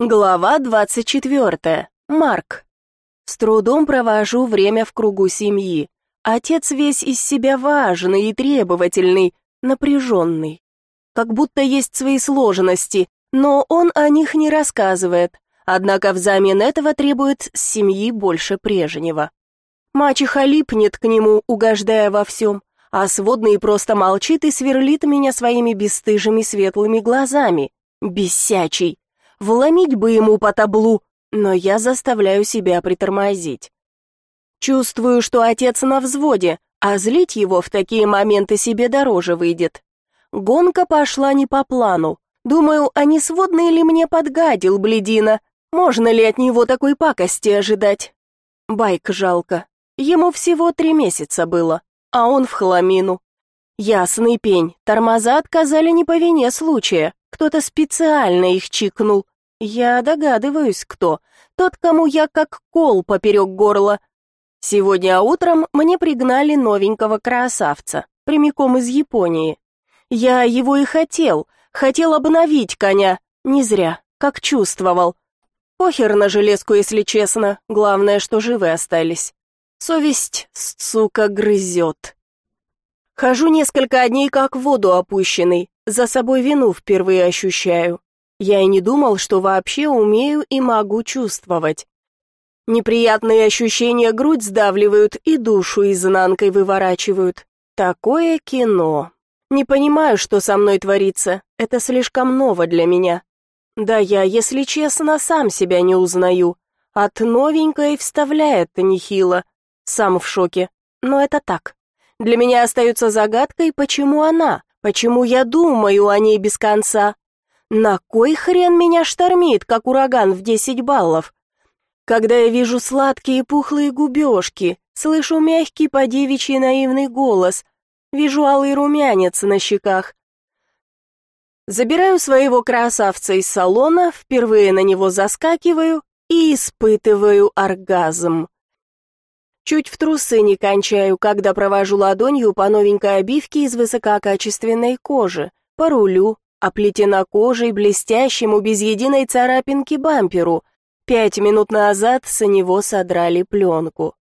Глава 24. Марк. С трудом провожу время в кругу семьи. Отец весь из себя важный и требовательный, напряженный. Как будто есть свои сложности, но он о них не рассказывает, однако взамен этого требует с семьи больше прежнего. Мачеха липнет к нему, угождая во всем, а сводный просто молчит и сверлит меня своими бесстыжими светлыми глазами. Бесячий. Вломить бы ему по таблу, но я заставляю себя притормозить. Чувствую, что отец на взводе, а злить его в такие моменты себе дороже выйдет. Гонка пошла не по плану. Думаю, а не сводный ли мне подгадил, бледина? Можно ли от него такой пакости ожидать? Байк жалко. Ему всего три месяца было, а он в хламину. Ясный пень, тормоза отказали не по вине случая. Кто-то специально их чикнул. Я догадываюсь, кто. Тот, кому я как кол поперек горла. Сегодня утром мне пригнали новенького красавца, прямиком из Японии. Я его и хотел, хотел обновить коня. Не зря, как чувствовал. Похер на железку, если честно, главное, что живы остались. Совесть, сука, грызет. Хожу несколько дней как в воду опущенный, за собой вину впервые ощущаю. Я и не думал, что вообще умею и могу чувствовать. Неприятные ощущения грудь сдавливают и душу изнанкой выворачивают. Такое кино. Не понимаю, что со мной творится. Это слишком ново для меня. Да я, если честно, сам себя не узнаю. От новенькой вставляет-то нехило. Сам в шоке. Но это так. Для меня остается загадкой, почему она, Почему я думаю о ней без конца? На кой хрен меня штормит, как ураган в десять баллов? Когда я вижу сладкие пухлые губежки, слышу мягкий подевичий наивный голос, вижу алый румянец на щеках. Забираю своего красавца из салона, впервые на него заскакиваю и испытываю оргазм. Чуть в трусы не кончаю, когда провожу ладонью по новенькой обивке из высококачественной кожи, по рулю, оплетена кожей, блестящему, без единой царапинки бамперу. Пять минут назад с него содрали пленку.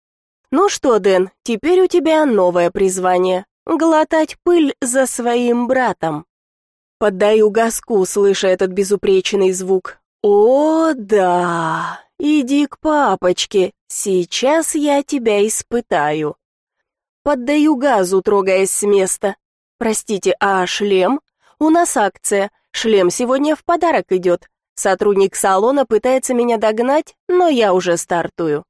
«Ну что, Дэн, теперь у тебя новое призвание — глотать пыль за своим братом». Поддаю газку, слыша этот безупречный звук. «О, да! Иди к папочке, сейчас я тебя испытаю. Поддаю газу, трогаясь с места. Простите, а шлем? У нас акция. Шлем сегодня в подарок идет. Сотрудник салона пытается меня догнать, но я уже стартую.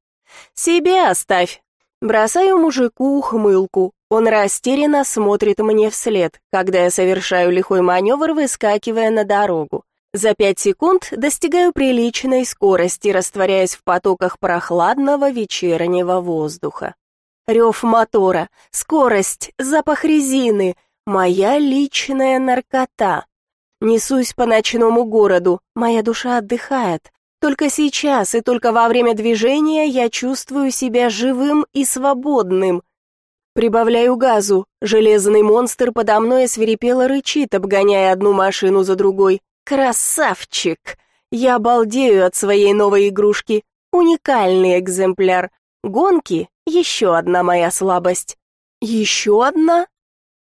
Себе оставь. Бросаю мужику ухмылку. Он растерянно смотрит мне вслед, когда я совершаю лихой маневр, выскакивая на дорогу. За пять секунд достигаю приличной скорости, растворяясь в потоках прохладного вечернего воздуха. Рев мотора, скорость, запах резины — моя личная наркота. Несусь по ночному городу, моя душа отдыхает. Только сейчас и только во время движения я чувствую себя живым и свободным. Прибавляю газу, железный монстр подо мной свирепело рычит, обгоняя одну машину за другой. Красавчик! Я балдею от своей новой игрушки. Уникальный экземпляр. Гонки — еще одна моя слабость. Еще одна?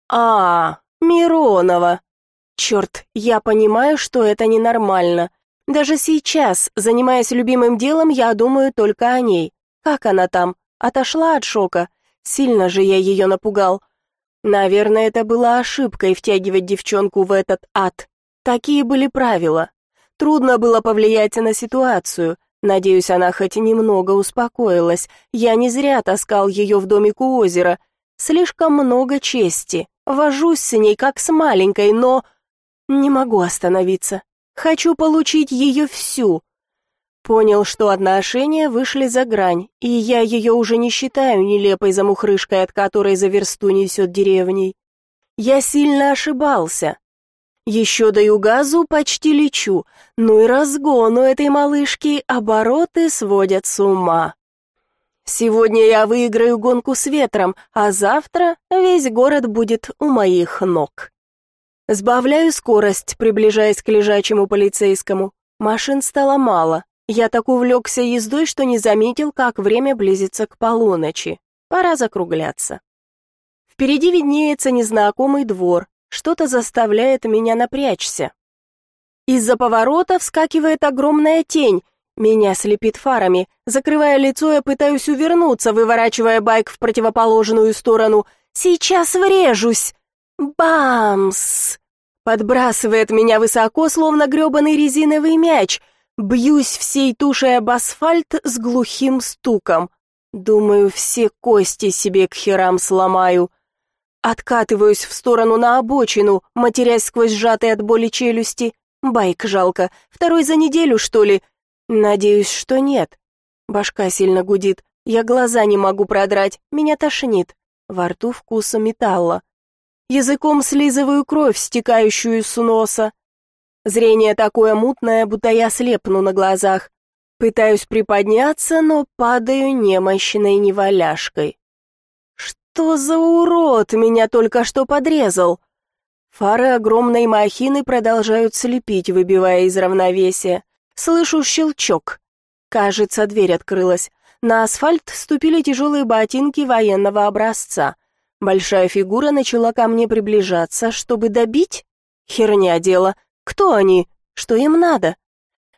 А, Миронова. Черт, я понимаю, что это ненормально. Даже сейчас, занимаясь любимым делом, я думаю только о ней. Как она там? Отошла от шока. Сильно же я ее напугал. Наверное, это была ошибкой втягивать девчонку в этот ад. Такие были правила. Трудно было повлиять на ситуацию. Надеюсь, она хоть немного успокоилась. Я не зря таскал ее в домик у озера. Слишком много чести. Вожусь с ней, как с маленькой, но... Не могу остановиться. Хочу получить ее всю. Понял, что отношения вышли за грань, и я ее уже не считаю нелепой замухрышкой, от которой за версту несет деревней. Я сильно ошибался. Еще даю газу, почти лечу. Ну и разгон у этой малышки, обороты сводят с ума. Сегодня я выиграю гонку с ветром, а завтра весь город будет у моих ног. Сбавляю скорость, приближаясь к лежачему полицейскому. Машин стало мало. Я так увлекся ездой, что не заметил, как время близится к полуночи. Пора закругляться. Впереди виднеется незнакомый двор. Что-то заставляет меня напрячься. Из-за поворота вскакивает огромная тень. Меня слепит фарами. Закрывая лицо, я пытаюсь увернуться, выворачивая байк в противоположную сторону. «Сейчас врежусь!» Бамс! Подбрасывает меня высоко, словно грёбаный резиновый мяч. Бьюсь всей тушей об асфальт с глухим стуком. Думаю, все кости себе к херам сломаю. Откатываюсь в сторону на обочину, матерясь сквозь сжатые от боли челюсти. Байк жалко. Второй за неделю, что ли? Надеюсь, что нет. Башка сильно гудит. Я глаза не могу продрать. Меня тошнит. Во рту вкуса металла. Языком слизываю кровь, стекающую с носа. Зрение такое мутное, будто я слепну на глазах. Пытаюсь приподняться, но падаю немощной неваляшкой. Что за урод меня только что подрезал? Фары огромной махины продолжают слепить, выбивая из равновесия. Слышу щелчок. Кажется, дверь открылась. На асфальт ступили тяжелые ботинки военного образца. Большая фигура начала ко мне приближаться, чтобы добить? Херня дело. Кто они? Что им надо?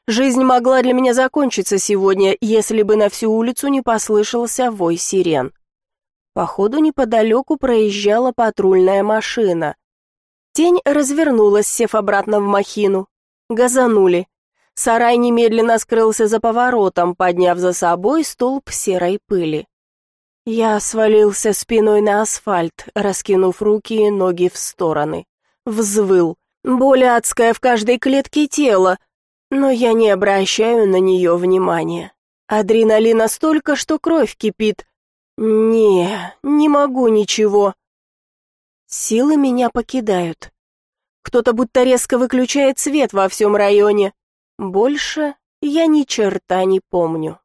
Жизнь могла для меня закончиться сегодня, если бы на всю улицу не послышался вой сирен. Походу, неподалеку проезжала патрульная машина. Тень развернулась, сев обратно в махину. Газанули. Сарай немедленно скрылся за поворотом, подняв за собой столб серой пыли. Я свалился спиной на асфальт, раскинув руки и ноги в стороны. Взвыл. Боль адская в каждой клетке тела, но я не обращаю на нее внимания. Адреналина столько, что кровь кипит. Не, не могу ничего. Силы меня покидают. Кто-то будто резко выключает свет во всем районе. Больше я ни черта не помню.